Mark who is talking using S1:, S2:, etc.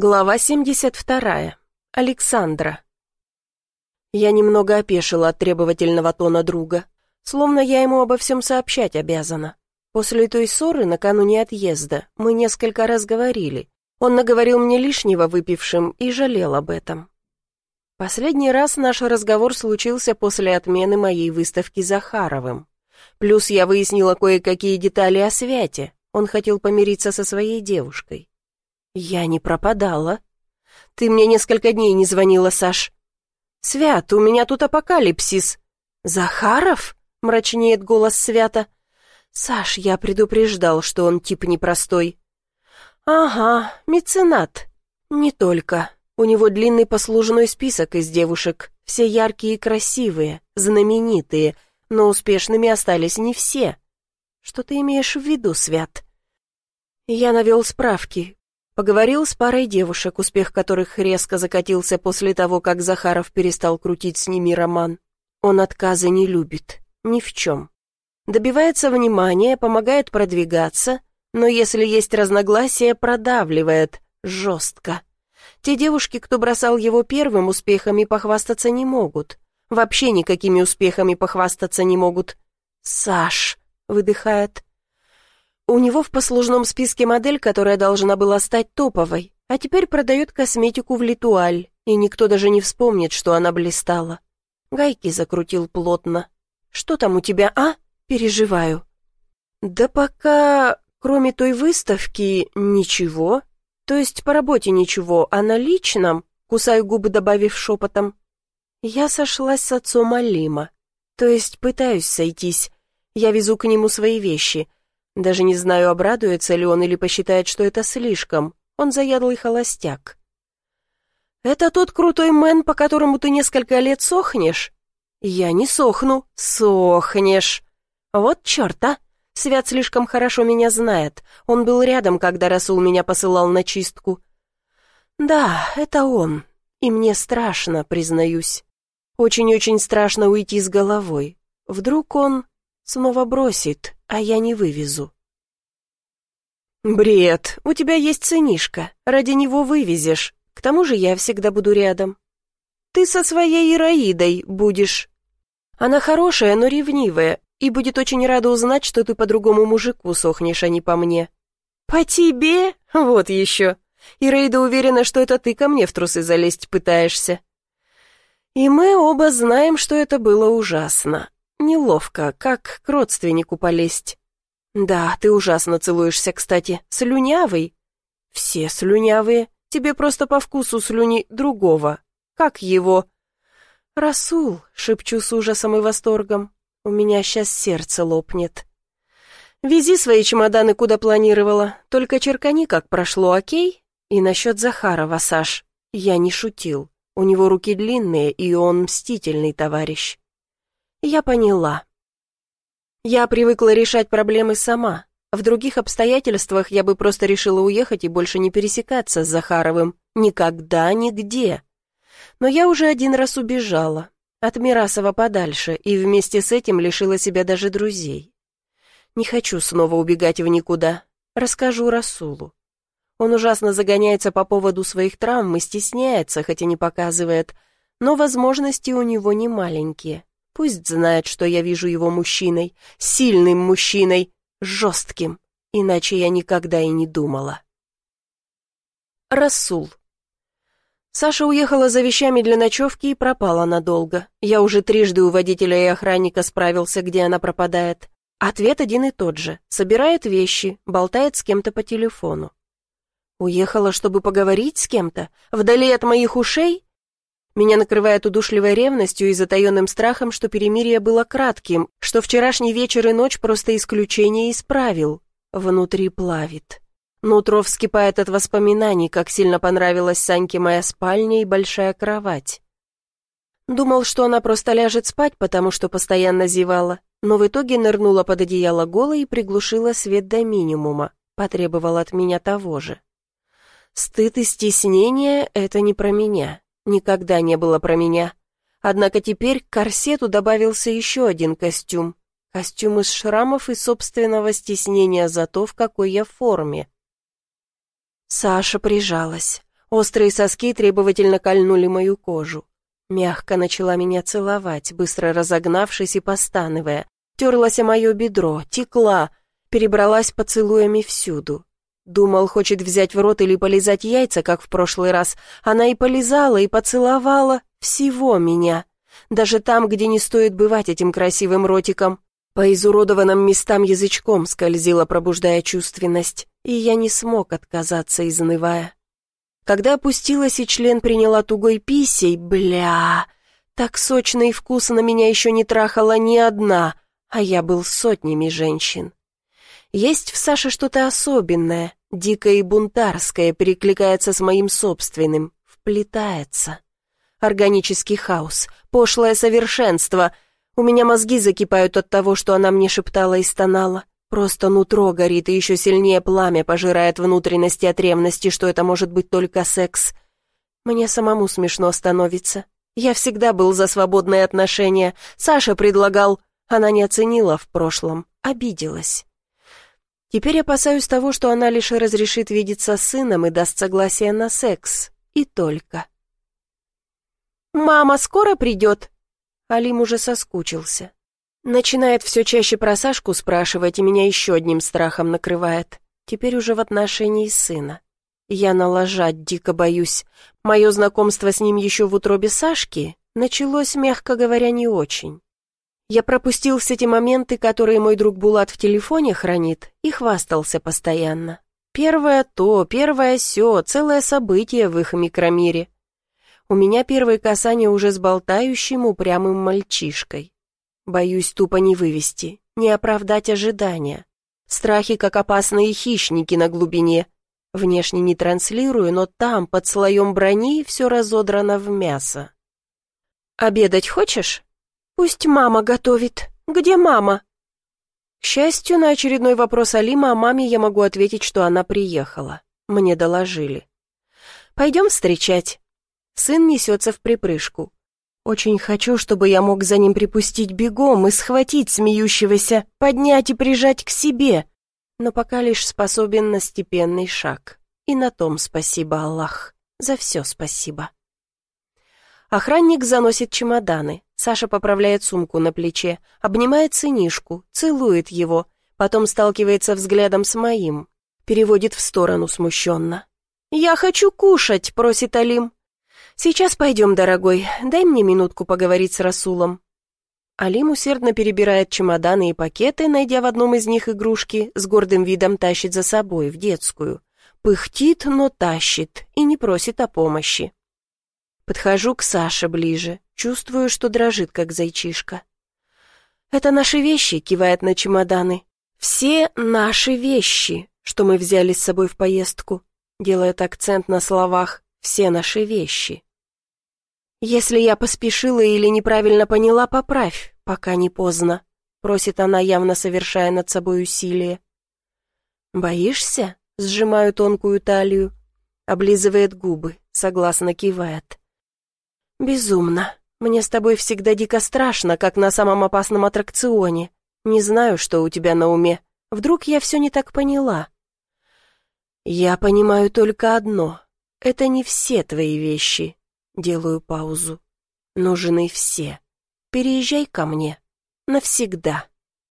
S1: Глава 72. Александра. Я немного опешила от требовательного тона друга, словно я ему обо всем сообщать обязана. После той ссоры накануне отъезда мы несколько раз говорили. Он наговорил мне лишнего выпившим и жалел об этом. Последний раз наш разговор случился после отмены моей выставки Захаровым. Плюс я выяснила кое-какие детали о Святе. Он хотел помириться со своей девушкой. «Я не пропадала. Ты мне несколько дней не звонила, Саш». «Свят, у меня тут апокалипсис». «Захаров?» — мрачнеет голос Свята. «Саш, я предупреждал, что он тип непростой». «Ага, меценат. Не только. У него длинный послужной список из девушек. Все яркие и красивые, знаменитые, но успешными остались не все. Что ты имеешь в виду, Свят?» Я навел справки, Поговорил с парой девушек, успех которых резко закатился после того, как Захаров перестал крутить с ними роман. Он отказа не любит. Ни в чем. Добивается внимания, помогает продвигаться, но если есть разногласия, продавливает. Жестко. Те девушки, кто бросал его первым, успехами похвастаться не могут. Вообще никакими успехами похвастаться не могут. «Саш», — выдыхает, у него в послужном списке модель, которая должна была стать топовой, а теперь продает косметику в Литуаль, и никто даже не вспомнит, что она блистала. Гайки закрутил плотно. «Что там у тебя, а? Переживаю». «Да пока, кроме той выставки, ничего. То есть по работе ничего, а на личном...» Кусаю губы, добавив шепотом. «Я сошлась с отцом Алима. То есть пытаюсь сойтись. Я везу к нему свои вещи». Даже не знаю, обрадуется ли он или посчитает, что это слишком. Он заядлый холостяк. «Это тот крутой мэн, по которому ты несколько лет сохнешь?» «Я не сохну, сохнешь!» «Вот черт, а! Свят слишком хорошо меня знает. Он был рядом, когда Расул меня посылал на чистку». «Да, это он. И мне страшно, признаюсь. Очень-очень страшно уйти с головой. Вдруг он снова бросит, а я не вывезу. «Бред, у тебя есть сынишка, ради него вывезешь, к тому же я всегда буду рядом. Ты со своей Ираидой будешь. Она хорошая, но ревнивая, и будет очень рада узнать, что ты по другому мужику сохнешь, а не по мне». «По тебе? Вот еще. Ираида уверена, что это ты ко мне в трусы залезть пытаешься». И мы оба знаем, что это было ужасно. Неловко, как к родственнику полезть. Да, ты ужасно целуешься, кстати. Слюнявый. Все слюнявые. Тебе просто по вкусу слюни другого. Как его? Расул, шепчу с ужасом и восторгом. У меня сейчас сердце лопнет. Вези свои чемоданы, куда планировала. Только черкани, как прошло, окей? И насчет Захарова, Саш. Я не шутил. У него руки длинные, и он мстительный товарищ. Я поняла. Я привыкла решать проблемы сама. В других обстоятельствах я бы просто решила уехать и больше не пересекаться с Захаровым. Никогда, нигде. Но я уже один раз убежала. От Мирасова подальше, и вместе с этим лишила себя даже друзей. Не хочу снова убегать в никуда. Расскажу Расулу. Он ужасно загоняется по поводу своих травм и стесняется, хотя не показывает, но возможности у него не маленькие. Пусть знает, что я вижу его мужчиной, сильным мужчиной, жестким, иначе я никогда и не думала. Расул. Саша уехала за вещами для ночевки и пропала надолго. Я уже трижды у водителя и охранника справился, где она пропадает. Ответ один и тот же. Собирает вещи, болтает с кем-то по телефону. Уехала, чтобы поговорить с кем-то? Вдали от моих ушей? Меня накрывает удушливой ревностью и затаенным страхом, что перемирие было кратким, что вчерашний вечер и ночь просто исключение исправил. Внутри плавит. Нутро вскипает от воспоминаний, как сильно понравилась Саньке моя спальня и большая кровать. Думал, что она просто ляжет спать, потому что постоянно зевала, но в итоге нырнула под одеяло голой и приглушила свет до минимума, потребовал от меня того же. Стыд и стеснение — это не про меня никогда не было про меня. Однако теперь к корсету добавился еще один костюм. Костюм из шрамов и собственного стеснения за то, в какой я форме. Саша прижалась. Острые соски требовательно кольнули мою кожу. Мягко начала меня целовать, быстро разогнавшись и постановая. Терлась о мое бедро, текла, перебралась поцелуями всюду. Думал, хочет взять в рот или полизать яйца, как в прошлый раз. Она и полизала, и поцеловала всего меня. Даже там, где не стоит бывать этим красивым ротиком. По изуродованным местам язычком скользила, пробуждая чувственность, и я не смог отказаться, изнывая. Когда опустилась и член приняла тугой писей, бля, так сочно и вкусно меня еще не трахала ни одна, а я был сотнями женщин. Есть в Саше что-то особенное, дикое и бунтарское, перекликается с моим собственным, вплетается. Органический хаос, пошлое совершенство — у меня мозги закипают от того, что она мне шептала и стонала. Просто нутро горит, и еще сильнее пламя пожирает внутренности от ревности, что это может быть только секс. Мне самому смешно становится. Я всегда был за свободные отношения. Саша предлагал. Она не оценила в прошлом, обиделась. Теперь опасаюсь того, что она лишь разрешит видеться с сыном и даст согласие на секс. И только. «Мама скоро придет?» Алим уже соскучился. Начинает все чаще про Сашку спрашивать, и меня еще одним страхом накрывает. Теперь уже в отношении сына. Я налажать дико боюсь. Мое знакомство с ним еще в утробе Сашки началось, мягко говоря, не очень. Я пропустил все те моменты, которые мой друг Булат в телефоне хранит, и хвастался постоянно. Первое то, первое сё, целое событие в их микромире. У меня первые касания уже с болтающим упрямым мальчишкой. Боюсь тупо не вывести, не оправдать ожидания. Страхи, как опасные хищники на глубине. Внешне не транслирую, но там, под слоем брони, все разодрано в мясо. «Обедать хочешь?» «Пусть мама готовит. Где мама?» К счастью, на очередной вопрос Алима о маме я могу ответить, что она приехала. Мне доложили. «Пойдем встречать». Сын несется в припрыжку. Очень хочу, чтобы я мог за ним припустить бегом и схватить смеющегося, поднять и прижать к себе. Но пока лишь способен на степенный шаг. И на том спасибо, Аллах. За все спасибо. Охранник заносит чемоданы. Саша поправляет сумку на плече, обнимает сынишку, целует его, потом сталкивается взглядом с моим, переводит в сторону смущенно. «Я хочу кушать», — просит Алим. «Сейчас пойдем, дорогой, дай мне минутку поговорить с Расулом». Алим усердно перебирает чемоданы и пакеты, найдя в одном из них игрушки, с гордым видом тащит за собой, в детскую. Пыхтит, но тащит, и не просит о помощи. Подхожу к Саше ближе, чувствую, что дрожит, как зайчишка. «Это наши вещи», — кивает на чемоданы. «Все наши вещи, что мы взяли с собой в поездку», — делает акцент на словах «все наши вещи». «Если я поспешила или неправильно поняла, поправь, пока не поздно», просит она, явно совершая над собой усилие. «Боишься?» — сжимаю тонкую талию. Облизывает губы, согласно кивает. «Безумно. Мне с тобой всегда дико страшно, как на самом опасном аттракционе. Не знаю, что у тебя на уме. Вдруг я все не так поняла?» «Я понимаю только одно. Это не все твои вещи, Делаю паузу. Нужны все. Переезжай ко мне. Навсегда.